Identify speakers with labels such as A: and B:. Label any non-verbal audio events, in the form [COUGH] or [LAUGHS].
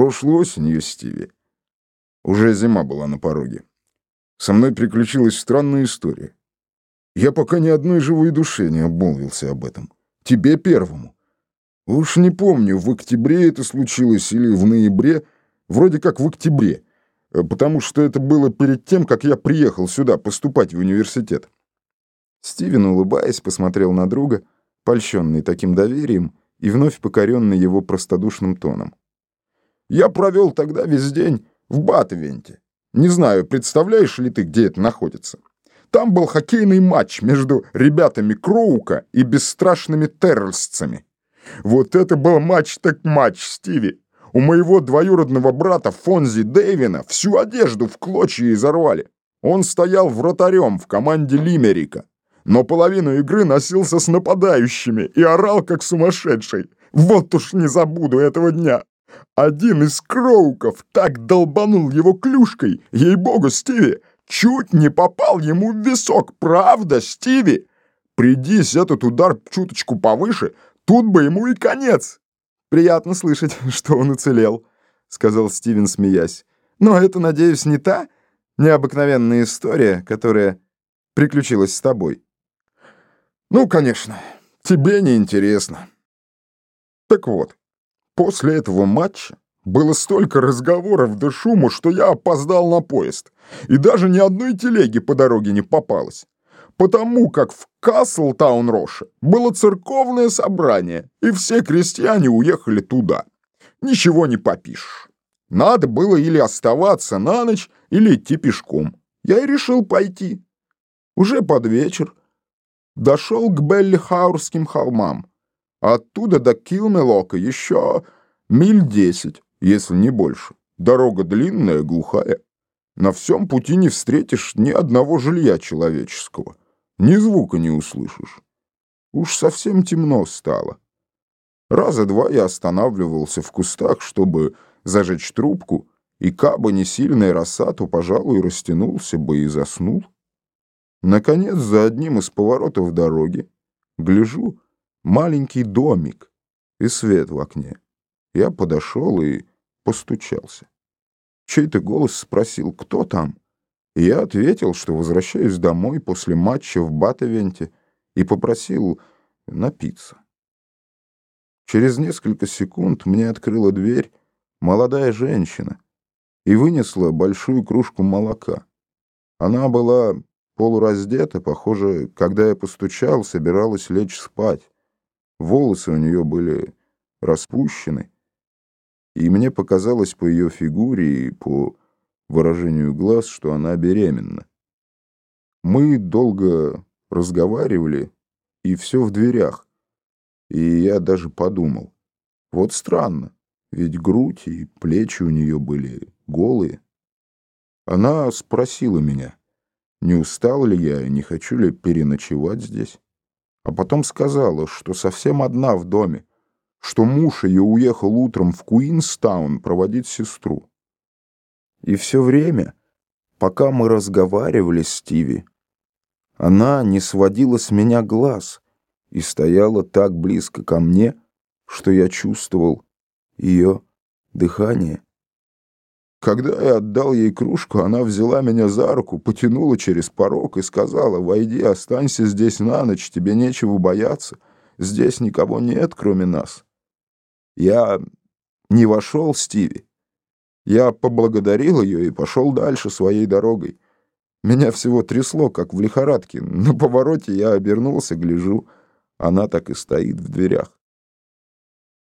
A: Прошлой осенью, Стиви. Уже зима была на пороге. Со мной приключилась странная история. Я пока ни одной живой душе не обмолвился об этом. Тебе первому. Уж не помню, в октябре это случилось или в ноябре. Вроде как в октябре. э, Потому что это было перед тем, как я приехал сюда поступать в университет. Стивен, улыбаясь, посмотрел на друга, польщенный таким доверием и вновь покоренный его простодушным тоном. «Я провел тогда весь день в Батовенте. Не знаю, представляешь ли ты, где это находится? Там был хоккейный матч между ребятами Кроука и бесстрашными террорсцами. Вот это был матч так матч, Стиви. У моего двоюродного брата Фонзи Дэйвина всю одежду в клочья изорвали. Он стоял вратарем в команде Лимерика, но половину игры носился с нападающими и орал как сумасшедший. Вот уж не забуду этого дня. Один из Кроуков так долбанул его клюшкой, ей-богу, Стиви, чуть не попал ему в висок, правда, Стиви? Придись этот удар чуточку повыше, тут бы ему и конец.
B: Приятно слышать, [LAUGHS] что он уцелел, сказал Стивен, смеясь. Но это, надеюсь, не та необыкновенная история, которая приключилась с тобой.
A: Ну, конечно, тебе не интересно. Так вот, после этого матча было столько разговоров до шуму, что я опоздал на поезд, и даже ни одной телеги по дороге не попалось. Потому как в Каслтаун-Роше было церковное собрание, и все крестьяне уехали туда. Ничего не попишешь. Надо было или оставаться на ночь, или идти пешком. Я и решил пойти. Уже под вечер дошел к Беллихаурским холмам. Оттуда до Килмелока еще миль десять, если не больше. Дорога длинная, глухая. На всем пути не встретишь ни одного жилья человеческого. Ни звука не услышишь. Уж совсем темно стало. Раза два я останавливался в кустах, чтобы зажечь трубку, и кабы не сильная роса, то, пожалуй, растянулся бы и заснул. Наконец, за одним из поворотов дороги, гляжу, маленький домик и свет в окне. Я подошел и постучался. Чей-то голос спросил, кто там? И я ответил, что возвращаюсь домой после матча в Батовенте и попросил напиться. Через несколько секунд мне открыла дверь молодая женщина и вынесла большую кружку молока. Она была полураздета, похоже, когда я постучал, собиралась лечь спать. Волосы у нее были распущены, и мне показалось по ее фигуре и по выражению глаз, что она беременна. Мы долго разговаривали, и все в дверях. И я даже подумал, вот странно, ведь грудь и плечи у нее были голые. Она спросила меня, не устал ли я и не хочу ли переночевать здесь. А потом сказала, что совсем одна в доме, что муж ее уехал утром в Куинстаун проводить сестру. И все время, пока мы разговаривали с Стиви, она не сводила с меня глаз и стояла так близко ко мне, что я чувствовал ее дыхание. Когда я отдал ей кружку, она взяла меня за руку, потянула через порог и сказала, «Войди, останься здесь на ночь, тебе нечего бояться, здесь никого нет, кроме нас». Я не вошел, Стиви. Я поблагодарил ее и пошел дальше своей дорогой. Меня всего трясло, как в лихорадке. На повороте я обернулся, гляжу, она так и стоит в дверях.